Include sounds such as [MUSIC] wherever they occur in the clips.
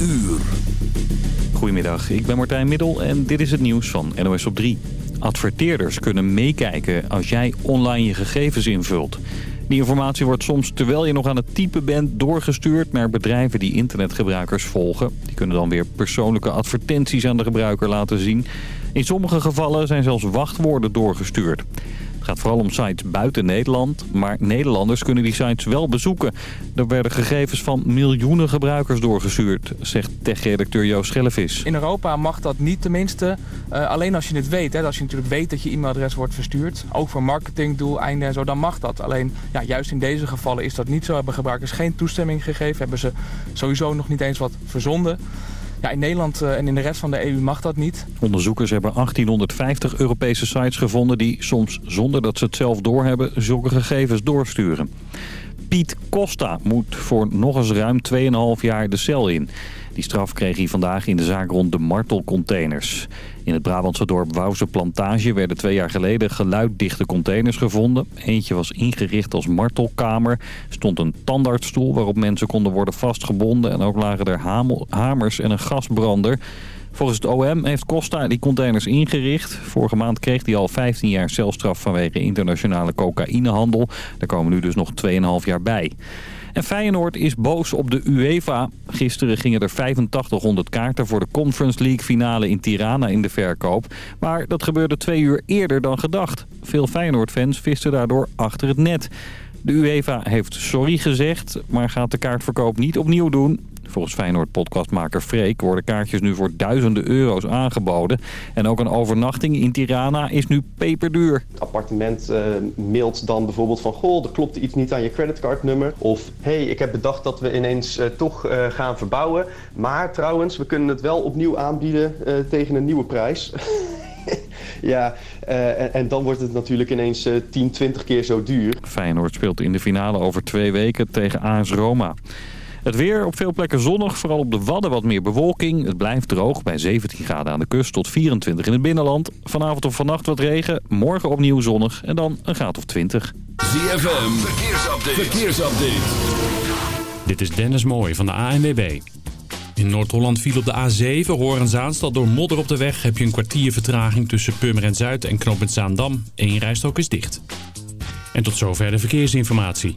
uur. Goedemiddag, ik ben Martijn Middel en dit is het nieuws van NOS op 3. Adverteerders kunnen meekijken als jij online je gegevens invult. Die informatie wordt soms terwijl je nog aan het typen bent doorgestuurd naar bedrijven die internetgebruikers volgen. Die kunnen dan weer persoonlijke advertenties aan de gebruiker laten zien. In sommige gevallen zijn zelfs wachtwoorden doorgestuurd. Het gaat vooral om sites buiten Nederland, maar Nederlanders kunnen die sites wel bezoeken. Er werden gegevens van miljoenen gebruikers doorgestuurd, zegt tech-redacteur Joost Schellevis. In Europa mag dat niet tenminste, uh, alleen als je het weet. Hè, als je natuurlijk weet dat je e-mailadres wordt verstuurd, ook voor marketingdoeleinden en zo, dan mag dat. Alleen ja, juist in deze gevallen is dat niet zo. Hebben gebruikers geen toestemming gegeven, hebben ze sowieso nog niet eens wat verzonden. Ja, in Nederland eh, en in de rest van de EU mag dat niet. Onderzoekers hebben 1850 Europese sites gevonden... die soms zonder dat ze het zelf doorhebben zulke gegevens doorsturen. Piet Costa moet voor nog eens ruim 2,5 jaar de cel in. Die straf kreeg hij vandaag in de zaak rond de martelcontainers. In het Brabantse dorp Wouwse Plantage werden twee jaar geleden geluiddichte containers gevonden. Eentje was ingericht als martelkamer. stond een tandartsstoel waarop mensen konden worden vastgebonden. En ook lagen er hamers en een gasbrander. Volgens het OM heeft Costa die containers ingericht. Vorige maand kreeg hij al 15 jaar celstraf vanwege internationale cocaïnehandel. Daar komen nu dus nog 2,5 jaar bij. En Feyenoord is boos op de UEFA. Gisteren gingen er 8500 kaarten voor de Conference League finale in Tirana in de verkoop. Maar dat gebeurde twee uur eerder dan gedacht. Veel Feyenoord-fans visten daardoor achter het net. De UEFA heeft sorry gezegd, maar gaat de kaartverkoop niet opnieuw doen. Volgens Feyenoord-podcastmaker Freek worden kaartjes nu voor duizenden euro's aangeboden. En ook een overnachting in Tirana is nu peperduur. Het appartement uh, mailt dan bijvoorbeeld van... goh, er klopt iets niet aan je creditcardnummer. Of, hey, ik heb bedacht dat we ineens uh, toch uh, gaan verbouwen. Maar trouwens, we kunnen het wel opnieuw aanbieden tegen een nieuwe prijs. [LAUGHS] ja, uh, en, en, dan wordt het natuurlijk ineens uh, 10, 20 keer zo duur. Feyenoord speelt in de finale over twee weken tegen AS Roma. Het weer op veel plekken zonnig, vooral op de Wadden wat meer bewolking. Het blijft droog bij 17 graden aan de kust tot 24 in het binnenland. Vanavond of vannacht wat regen, morgen opnieuw zonnig en dan een graad of 20. ZFM, verkeersupdate. verkeersupdate. Dit is Dennis Mooij van de ANWB. In Noord-Holland viel op de A7 Horen-Zaanstad door modder op de weg... heb je een kwartier vertraging tussen Purmerend Zuid en Knoopend Zaandam. Eén rijstok is dicht. En tot zover de verkeersinformatie.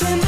There's an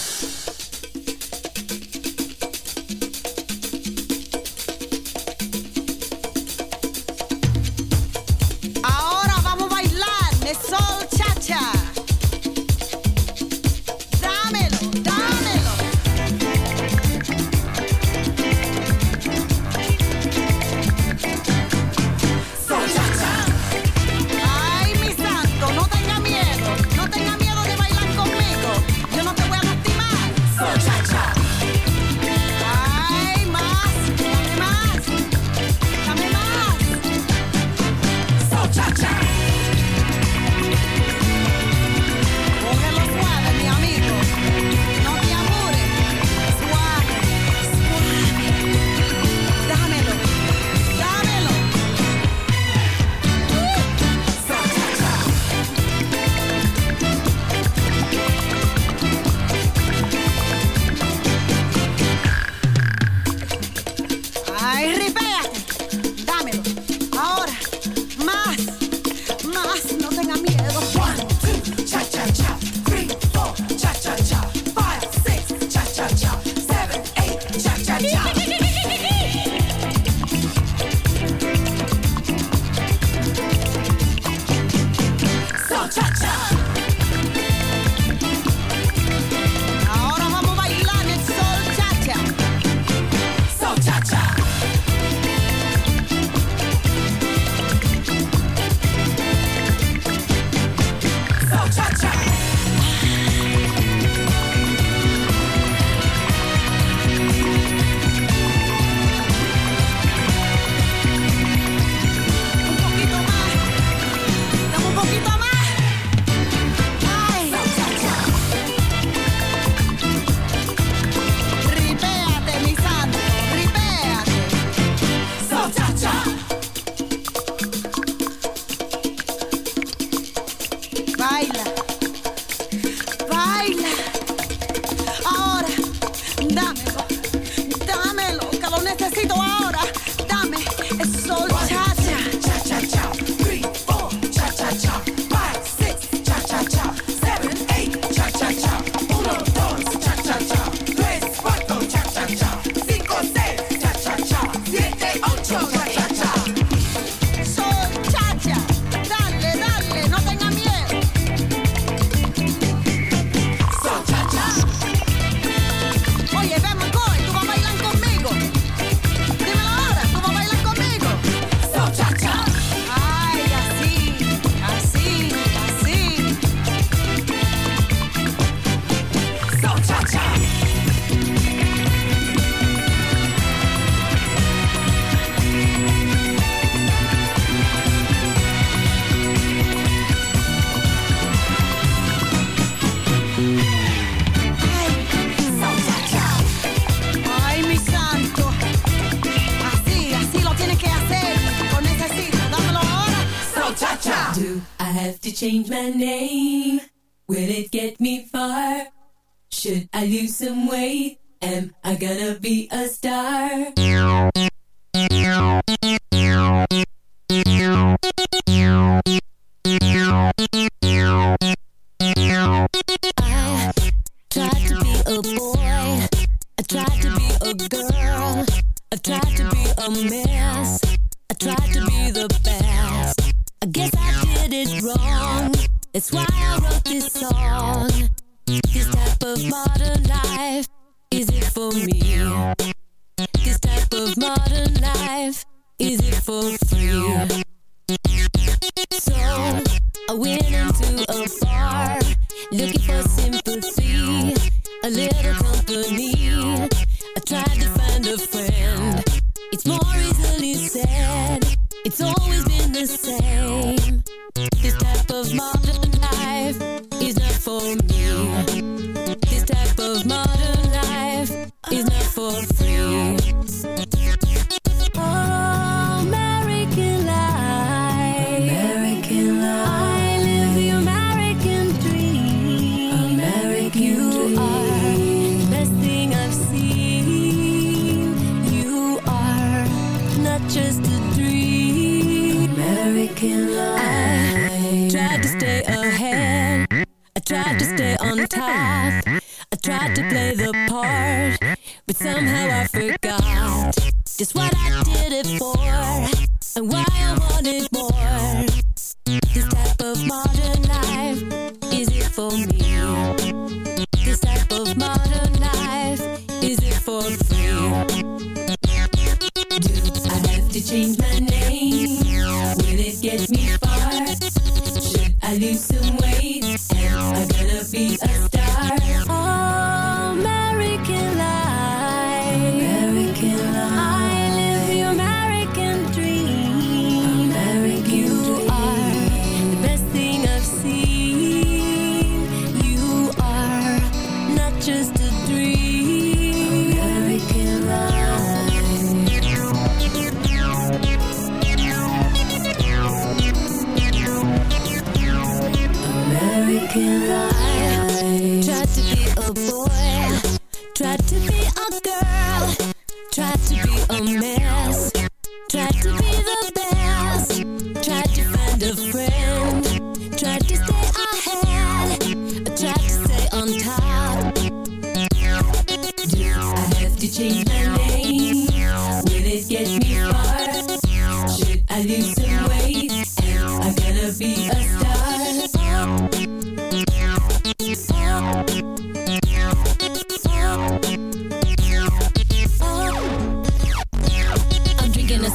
Tried to stay on top. I tried to play the part, but somehow I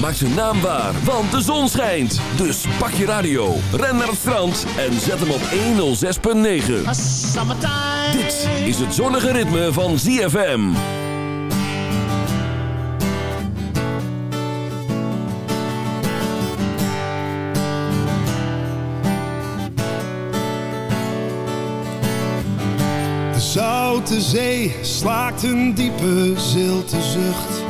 ZFM maakt zijn naam waar, want de zon schijnt. Dus pak je radio, ren naar het strand en zet hem op 106.9. Dit is het zonnige ritme van ZFM. De Zoute Zee slaakt een diepe zilte zucht.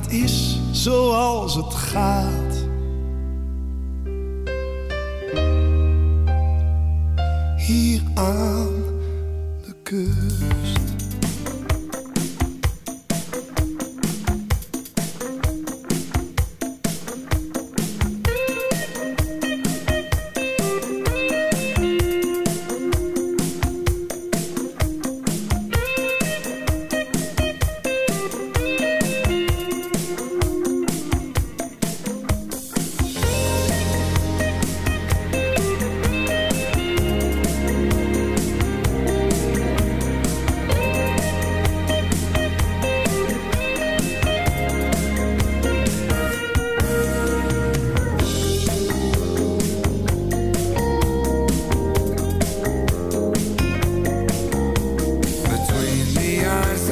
dat is zoals het gaat. Hier aan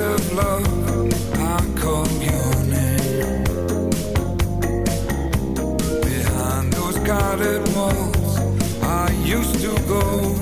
of love, I call your name. Behind those guarded walls, I used to go.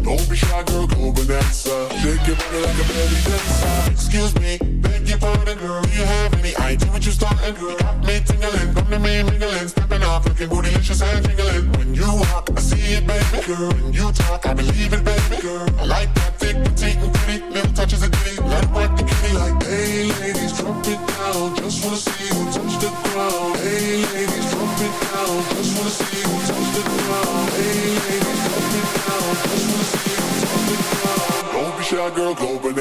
Shy, girl, go bonanza. Shake your body like a belly dancer. Excuse me, beg your pardon, girl. Do you have any idea what you're starting, girl? Got me tingling, come to me mingling, stepping off, looking bootylicious and jingling. When you walk, I see it, baby, girl. When you talk, I believe it, baby,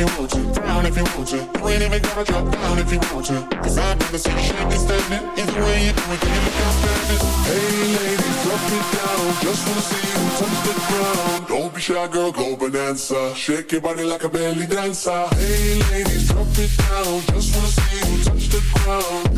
you want to, down if you want to. You ain't even gotta drop down if you want to. Cause I've never seen you shake and standing. Either way you do it, then you look outstanding. Hey ladies, drop it down. Just wanna see you touch the ground. Don't be shy, girl, go bonanza. Shake your body like a belly dancer. Hey ladies, drop it down. Just wanna see you touch the ground.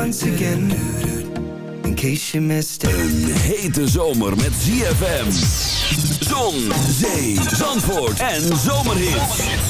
once again. In case you missed it. Een hete zomer met ZFM. Zon, zee, zandvoort en zomerhits.